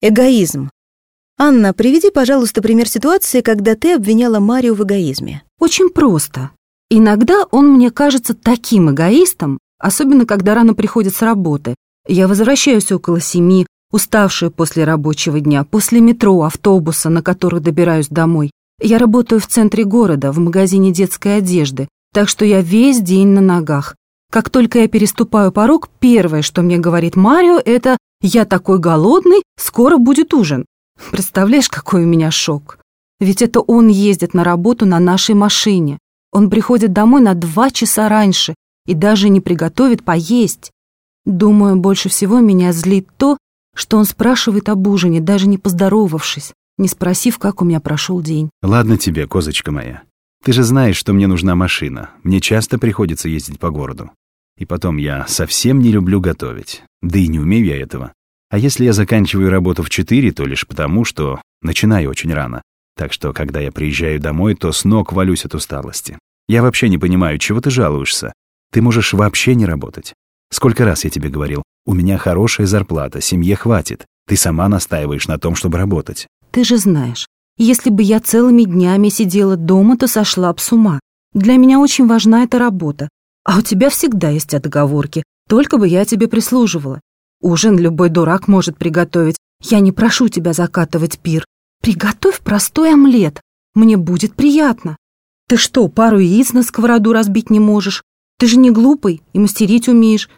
Эгоизм. Анна, приведи, пожалуйста, пример ситуации, когда ты обвиняла Марию в эгоизме. Очень просто. Иногда он мне кажется таким эгоистом, особенно когда рано приходит с работы. Я возвращаюсь около семи, уставшая после рабочего дня, после метро, автобуса, на который добираюсь домой. Я работаю в центре города, в магазине детской одежды, так что я весь день на ногах. Как только я переступаю порог, первое, что мне говорит Марио, это «Я такой голодный, скоро будет ужин». Представляешь, какой у меня шок? Ведь это он ездит на работу на нашей машине. Он приходит домой на два часа раньше и даже не приготовит поесть. Думаю, больше всего меня злит то, что он спрашивает об ужине, даже не поздоровавшись, не спросив, как у меня прошел день. Ладно тебе, козочка моя. Ты же знаешь, что мне нужна машина. Мне часто приходится ездить по городу. И потом я совсем не люблю готовить. Да и не умею я этого. А если я заканчиваю работу в 4, то лишь потому, что начинаю очень рано. Так что, когда я приезжаю домой, то с ног валюсь от усталости. Я вообще не понимаю, чего ты жалуешься. Ты можешь вообще не работать. Сколько раз я тебе говорил, у меня хорошая зарплата, семье хватит. Ты сама настаиваешь на том, чтобы работать. Ты же знаешь, если бы я целыми днями сидела дома, то сошла б с ума. Для меня очень важна эта работа. А у тебя всегда есть отговорки, только бы я тебе прислуживала. Ужин любой дурак может приготовить. Я не прошу тебя закатывать пир. Приготовь простой омлет. Мне будет приятно. Ты что, пару яиц на сковороду разбить не можешь? Ты же не глупый и мастерить умеешь.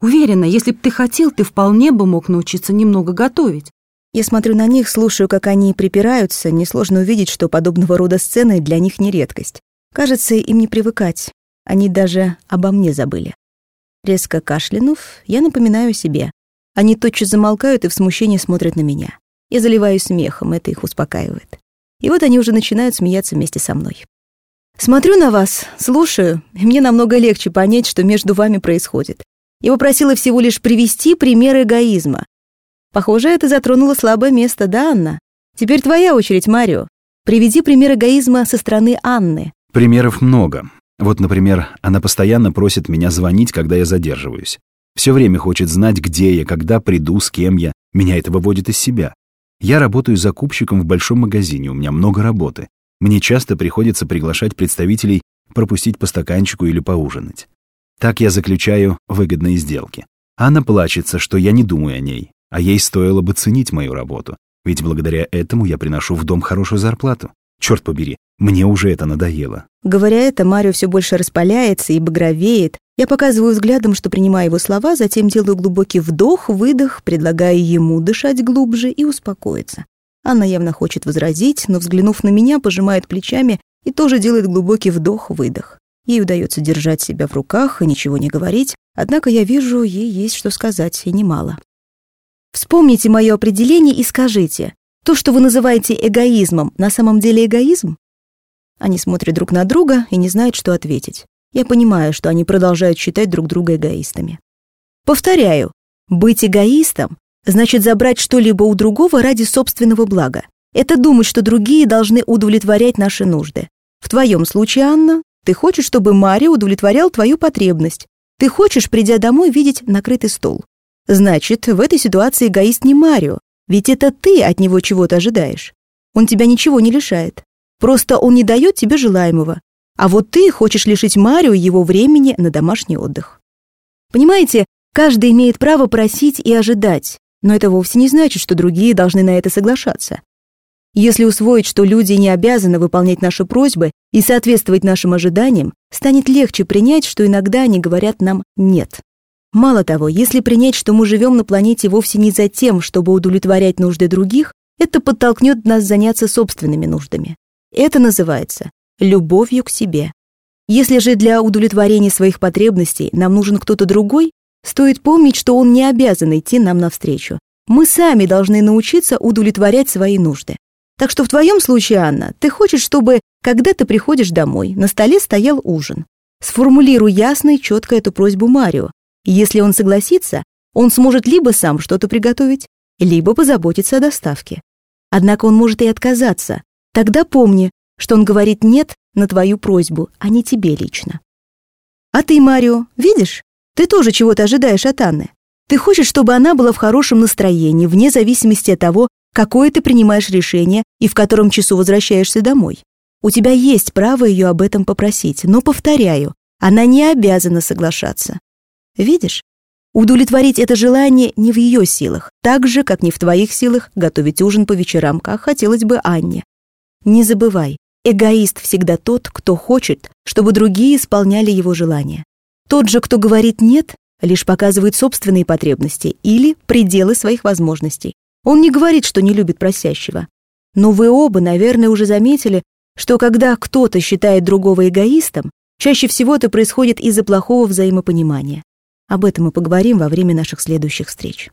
Уверена, если б ты хотел, ты вполне бы мог научиться немного готовить. Я смотрю на них, слушаю, как они припираются, несложно увидеть, что подобного рода сцены для них не редкость. Кажется, им не привыкать. Они даже обо мне забыли. Резко кашлянув, я напоминаю себе. Они тотчас замолкают и в смущении смотрят на меня. Я заливаюсь смехом, это их успокаивает. И вот они уже начинают смеяться вместе со мной. Смотрю на вас, слушаю, и мне намного легче понять, что между вами происходит. Я попросила всего лишь привести пример эгоизма. Похоже, это затронуло слабое место, да, Анна? Теперь твоя очередь, Марио. Приведи пример эгоизма со стороны Анны. Примеров много. Вот, например, она постоянно просит меня звонить, когда я задерживаюсь. Все время хочет знать, где я, когда приду, с кем я. Меня это выводит из себя. Я работаю закупщиком в большом магазине, у меня много работы. Мне часто приходится приглашать представителей пропустить по стаканчику или поужинать. Так я заключаю выгодные сделки. Она плачется, что я не думаю о ней, а ей стоило бы ценить мою работу, ведь благодаря этому я приношу в дом хорошую зарплату. Черт побери, мне уже это надоело. Говоря это, Марио все больше распаляется и багровеет. Я показываю взглядом, что принимаю его слова, затем делаю глубокий вдох, выдох, предлагая ему дышать глубже и успокоиться. Анна явно хочет возразить, но, взглянув на меня, пожимает плечами и тоже делает глубокий вдох-выдох. Ей удается держать себя в руках и ничего не говорить, однако я вижу, ей есть что сказать, и немало. Вспомните мое определение и скажите, то, что вы называете эгоизмом, на самом деле эгоизм? Они смотрят друг на друга и не знают, что ответить. Я понимаю, что они продолжают считать друг друга эгоистами. Повторяю, быть эгоистом значит забрать что-либо у другого ради собственного блага. Это думать, что другие должны удовлетворять наши нужды. В твоем случае, Анна, ты хочешь, чтобы Марио удовлетворял твою потребность. Ты хочешь, придя домой, видеть накрытый стол. Значит, в этой ситуации эгоист не Марио, ведь это ты от него чего-то ожидаешь. Он тебя ничего не лишает. Просто он не дает тебе желаемого. А вот ты хочешь лишить Марио его времени на домашний отдых. Понимаете, каждый имеет право просить и ожидать, но это вовсе не значит, что другие должны на это соглашаться. Если усвоить, что люди не обязаны выполнять наши просьбы и соответствовать нашим ожиданиям, станет легче принять, что иногда они говорят нам «нет». Мало того, если принять, что мы живем на планете вовсе не за тем, чтобы удовлетворять нужды других, это подтолкнет нас заняться собственными нуждами. Это называется любовью к себе. Если же для удовлетворения своих потребностей нам нужен кто-то другой, стоит помнить, что он не обязан идти нам навстречу. Мы сами должны научиться удовлетворять свои нужды. Так что в твоем случае, Анна, ты хочешь, чтобы, когда ты приходишь домой, на столе стоял ужин. Сформулируй ясно и четко эту просьбу Марио. Если он согласится, он сможет либо сам что-то приготовить, либо позаботиться о доставке. Однако он может и отказаться. Тогда помни, что он говорит «нет» на твою просьбу, а не тебе лично. А ты, Марио, видишь? Ты тоже чего-то ожидаешь от Анны. Ты хочешь, чтобы она была в хорошем настроении, вне зависимости от того, какое ты принимаешь решение и в котором часу возвращаешься домой. У тебя есть право ее об этом попросить, но, повторяю, она не обязана соглашаться. Видишь, удовлетворить это желание не в ее силах, так же, как не в твоих силах готовить ужин по вечерам, как хотелось бы Анне. Не забывай, эгоист всегда тот, кто хочет, чтобы другие исполняли его желания. Тот же, кто говорит «нет», лишь показывает собственные потребности или пределы своих возможностей. Он не говорит, что не любит просящего. Но вы оба, наверное, уже заметили, что когда кто-то считает другого эгоистом, чаще всего это происходит из-за плохого взаимопонимания. Об этом мы поговорим во время наших следующих встреч.